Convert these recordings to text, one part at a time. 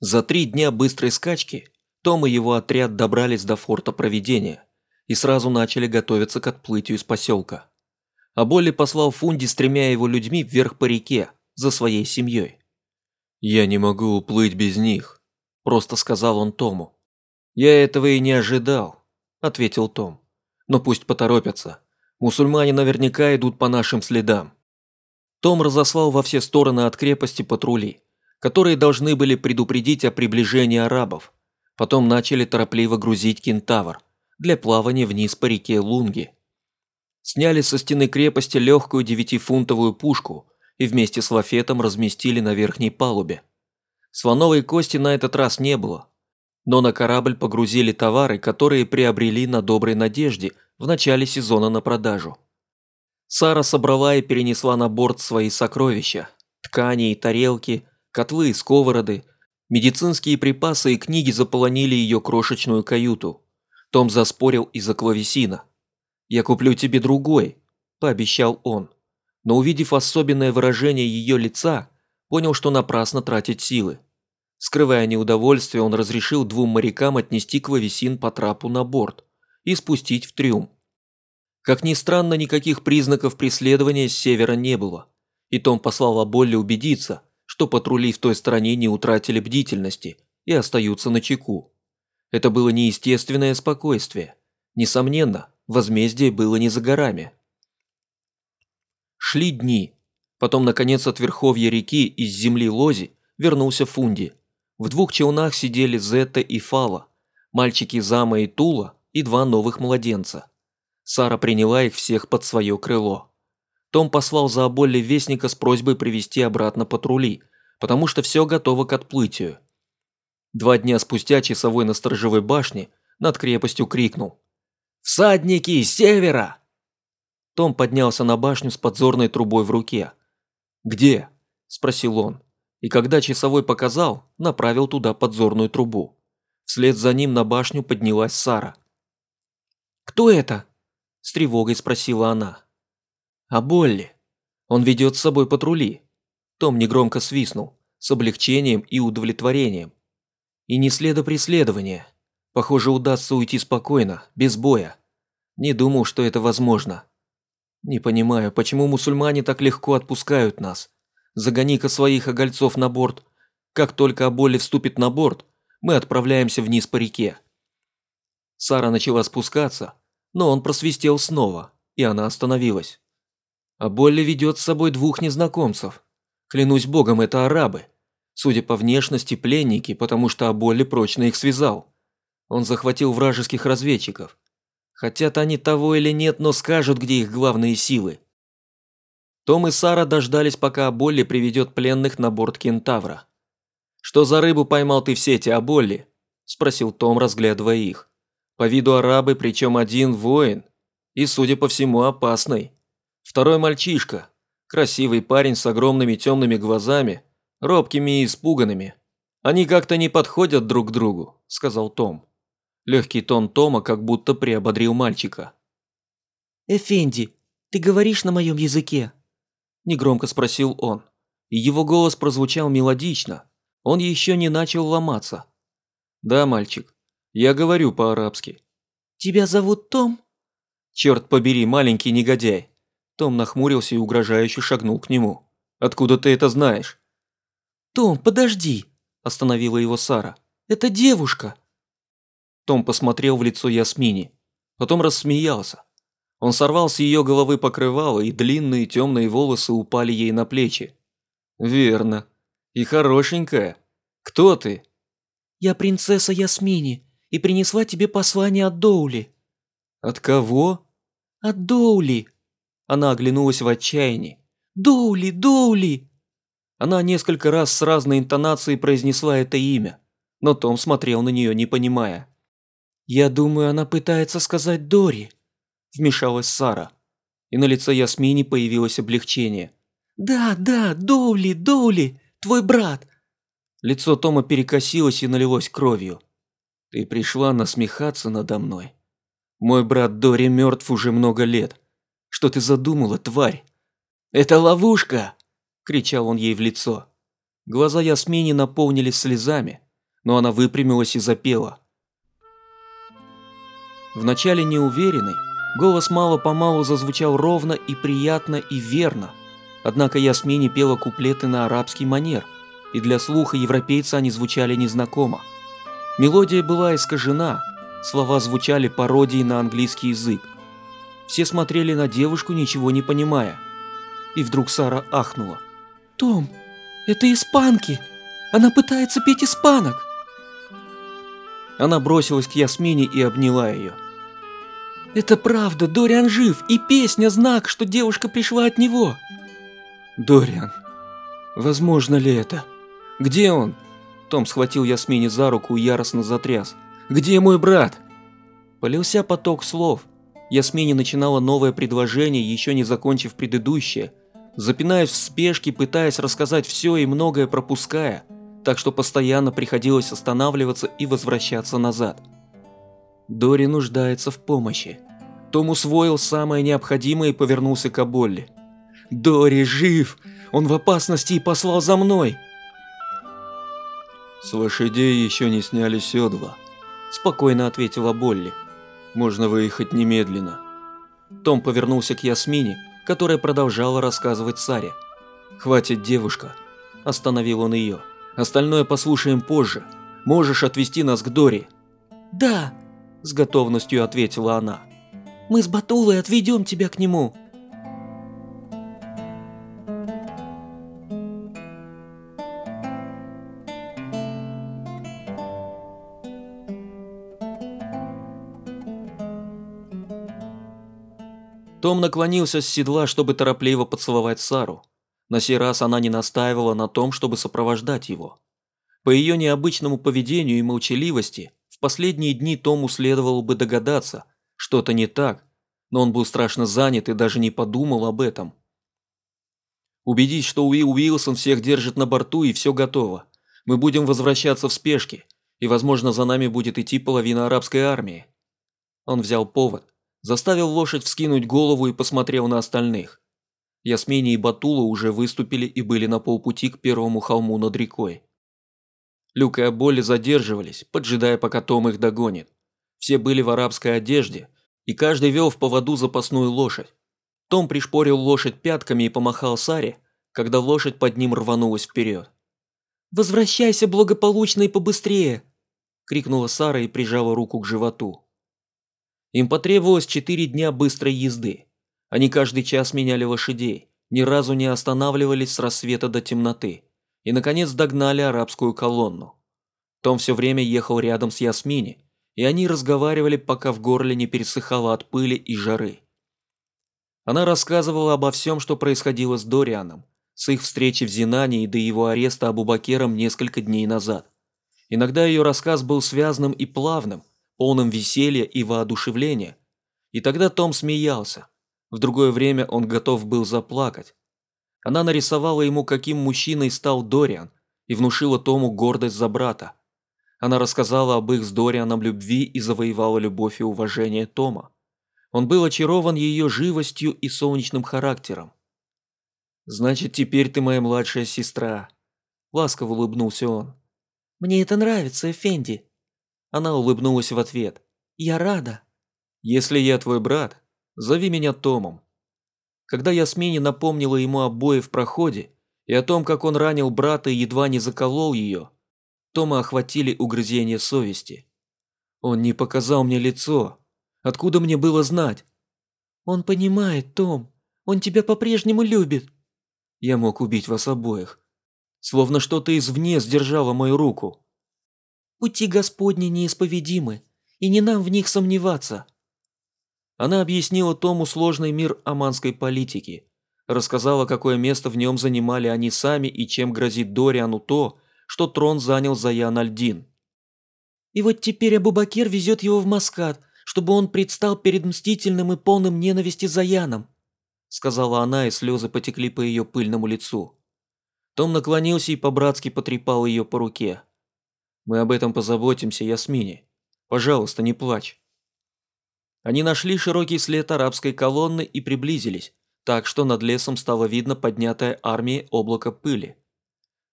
За три дня быстрой скачки Том и его отряд добрались до форта Проведения и сразу начали готовиться к отплытию из поселка. А Болли послал Фунди с тремя его людьми вверх по реке за своей семьей. «Я не могу уплыть без них», – просто сказал он Тому. «Я этого и не ожидал», – ответил Том. «Но пусть поторопятся. Мусульмане наверняка идут по нашим следам». Том разослал во все стороны от крепости патрули, которые должны были предупредить о приближении арабов. Потом начали торопливо грузить кентавр для плавания вниз по реке Лунги. Сняли со стены крепости легкую девятифунтовую пушку и вместе с лафетом разместили на верхней палубе. Слоновой кости на этот раз не было, но на корабль погрузили товары, которые приобрели на Доброй Надежде в начале сезона на продажу. Сара собрала и перенесла на борт свои сокровища – ткани и тарелки, котлы и сковороды, медицинские припасы и книги заполонили ее крошечную каюту. Том заспорил из-за клавесина. «Я куплю тебе другой», – пообещал он. Но увидев особенное выражение ее лица, понял, что напрасно тратить силы. Скрывая неудовольствие, он разрешил двум морякам отнести клавесин по трапу на борт и спустить в трюм. Как ни странно, никаких признаков преследования с севера не было, и Том послал Аболли убедиться, что патрули в той стороне не утратили бдительности и остаются на чеку. Это было неестественное спокойствие. Несомненно, возмездие было не за горами. Шли дни. Потом, наконец, от верховья реки из земли Лози вернулся Фунди. В двух челнах сидели Зетта и Фала, мальчики Зама и Тула и два новых младенца. Сара приняла их всех под свое крыло. Том послал за Аболли вестника с просьбой привести обратно патрули, потому что все готово к отплытию. Два дня спустя часовой на сторожевой башне над крепостью крикнул. «Всадники с севера!» Том поднялся на башню с подзорной трубой в руке. «Где?» – спросил он. И когда часовой показал, направил туда подзорную трубу. Вслед за ним на башню поднялась Сара. «Кто это?» – с тревогой спросила она. «А Болли. Он ведет с собой патрули». Том негромко свистнул, с облегчением и удовлетворением. «И не следа преследования. Похоже, удастся уйти спокойно, без боя. Не думал, что это возможно. Не понимаю, почему мусульмане так легко отпускают нас. Загони-ка своих огольцов на борт. Как только Аболли вступит на борт, мы отправляемся вниз по реке». Сара начала спускаться, но он просвистел снова, и она остановилась. А Болли ведет с собой двух незнакомцев. Клянусь богом, это арабы. Судя по внешности, пленники, потому что Аболли прочно их связал. Он захватил вражеских разведчиков. Хотят они того или нет, но скажут, где их главные силы. Том и Сара дождались, пока Аболли приведет пленных на борт Кентавра. «Что за рыбу поймал ты в сети, Аболли?» – спросил Том, разглядывая их. По виду арабы, причем один воин. И, судя по всему, опасный. Второй мальчишка. Красивый парень с огромными темными глазами, робкими и испуганными. Они как-то не подходят друг к другу, сказал Том. Легкий тон Тома как будто приободрил мальчика. «Эфенди, ты говоришь на моем языке?» Негромко спросил он. И его голос прозвучал мелодично. Он еще не начал ломаться. «Да, мальчик, я говорю по-арабски. Тебя зовут Том? Черт побери, маленький негодяй. Том нахмурился и угрожающе шагнул к нему. Откуда ты это знаешь? Том, подожди, остановила его Сара. Это девушка. Том посмотрел в лицо Ясмини, потом рассмеялся. Он сорвал с ее головы покрывало, и длинные темные волосы упали ей на плечи. «Верно. И хорошенькая. Кто ты?» «Я принцесса Ясмини и принесла тебе послание от Доули». «От кого?» «От Доули». Она оглянулась в отчаянии. «Доули, Доули!» Она несколько раз с разной интонацией произнесла это имя, но Том смотрел на нее, не понимая. «Я думаю, она пытается сказать Дори», – вмешалась Сара. И на лице Ясмини появилось облегчение. «Да, да, Доули, Доули, твой брат». Лицо Тома перекосилось и налилось кровью. Ты пришла насмехаться надо мной. Мой брат Дори мертв уже много лет. Что ты задумала, тварь? Это ловушка! Кричал он ей в лицо. Глаза Ясмини наполнились слезами, но она выпрямилась и запела. Вначале неуверенный, голос мало-помалу зазвучал ровно и приятно и верно. Однако Ясмини пела куплеты на арабский манер, и для слуха европейца они звучали незнакомо. Мелодия была искажена, слова звучали пародией на английский язык. Все смотрели на девушку, ничего не понимая. И вдруг Сара ахнула. «Том, это испанки! Она пытается петь испанок!» Она бросилась к Ясмине и обняла ее. «Это правда, Дориан жив, и песня – знак, что девушка пришла от него!» «Дориан, возможно ли это? Где он?» Том схватил Ясмине за руку и яростно затряс. «Где мой брат?» Полился поток слов. Ясмине начинала новое предложение, еще не закончив предыдущее, запинаясь в спешке, пытаясь рассказать все и многое пропуская – так что постоянно приходилось останавливаться и возвращаться назад. Дори нуждается в помощи. Том усвоил самое необходимое и повернулся к Аболли. «Дори жив! Он в опасности и послал за мной!» «С лошадей еще не сняли седла», – спокойно ответила Болли. «Можно выехать немедленно». Том повернулся к Ясмине, которая продолжала рассказывать Саре. «Хватит, девушка», – остановил он ее. Остальное послушаем позже. Можешь отвезти нас к Дори?» «Да», – с готовностью ответила она. «Мы с Батулой отведем тебя к нему». Том наклонился с седла, чтобы торопливо поцеловать Сару. На сей раз она не настаивала на том, чтобы сопровождать его. По ее необычному поведению и молчаливости в последние дни Тому следовало бы догадаться, что-то не так, но он был страшно занят и даже не подумал об этом. Убедись, что Уилл Уилсон всех держит на борту и все готово. Мы будем возвращаться в спешке, и, возможно, за нами будет идти половина арабской армии. Он взял повод, заставил лошадь вскинуть голову и посмотрел на остальных. Ясмини и Батула уже выступили и были на полпути к первому холму над рекой. Люк и Аболи задерживались, поджидая, пока Том их догонит. Все были в арабской одежде, и каждый вел в поводу запасную лошадь. Том пришпорил лошадь пятками и помахал Саре, когда лошадь под ним рванулась вперед. «Возвращайся благополучно и побыстрее!» – крикнула Сара и прижала руку к животу. Им потребовалось четыре дня быстрой езды. Они каждый час меняли лошадей, ни разу не останавливались с рассвета до темноты и, наконец, догнали арабскую колонну. Том все время ехал рядом с Ясмини, и они разговаривали, пока в горле не пересыхало от пыли и жары. Она рассказывала обо всем, что происходило с Дорианом, с их встречи в Зинане и до его ареста Абубакером несколько дней назад. Иногда ее рассказ был связанным и плавным, полным веселья и воодушевления. И тогда Том смеялся, в другое время он готов был заплакать. Она нарисовала ему, каким мужчиной стал Дориан, и внушила Тому гордость за брата. Она рассказала об их с Дорианом любви и завоевала любовь и уважение Тома. Он был очарован ее живостью и солнечным характером. «Значит, теперь ты моя младшая сестра», – ласково улыбнулся он. «Мне это нравится, Эфенди». Она улыбнулась в ответ. «Я рада». «Если я твой брат, Зови меня Томом». Когда Ясмини напомнила ему о бое в проходе и о том, как он ранил брата и едва не заколол ее, Тома охватили угрызения совести. «Он не показал мне лицо. Откуда мне было знать?» «Он понимает, Том. Он тебя по-прежнему любит». «Я мог убить вас обоих. Словно что-то извне сдержало мою руку». «Пути Господни неисповедимы, и не нам в них сомневаться», она объяснила Тому сложный мир аманской политики, рассказала, какое место в нем занимали они сами и чем грозит Дориану то, что трон занял Заян Альдин. «И вот теперь Абубакир везет его в Маскат, чтобы он предстал перед мстительным и полным ненависти Заяном», сказала она, и слезы потекли по ее пыльному лицу. Том наклонился и по-братски потрепал ее по руке. «Мы об этом позаботимся, Ясмини. Пожалуйста, не плачь». Они нашли широкий след арабской колонны и приблизились, так что над лесом стало видно поднятое армией облако пыли.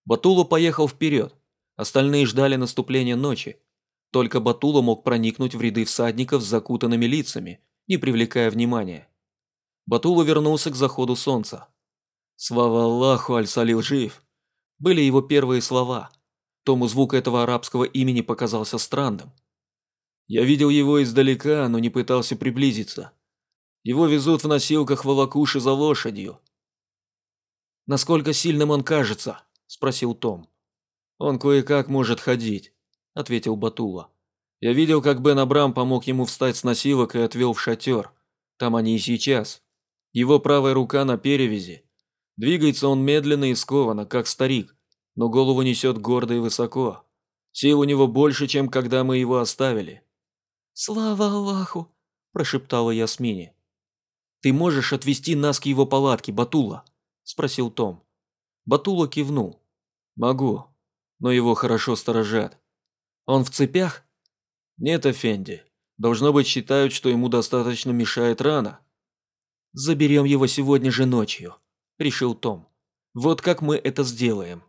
Батула поехал вперед. Остальные ждали наступления ночи. Только Батула мог проникнуть в ряды всадников с закутанными лицами, не привлекая внимания. Батула вернулся к заходу солнца. «Слава Аллаху, Аль-Салил жив!» Были его первые слова. Тому звук этого арабского имени показался странным. Я видел его издалека, но не пытался приблизиться. Его везут в носилках волокуши за лошадью. «Насколько сильным он кажется?» – спросил Том. «Он кое-как может ходить», – ответил Батула. «Я видел, как Бен Абрам помог ему встать с носилок и отвел в шатер. Там они и сейчас. Его правая рука на перевязи. Двигается он медленно и скованно, как старик, но голову несет гордо и высоко. Сил у него больше, чем когда мы его оставили». «Слава Аллаху!» – прошептала Ясмине. «Ты можешь отвезти нас к его палатке, Батула?» – спросил Том. Батула кивнул. «Могу, но его хорошо сторожат». «Он в цепях?» «Нет, Эфенди. Должно быть, считают, что ему достаточно мешает рана». «Заберем его сегодня же ночью», – решил Том. «Вот как мы это сделаем».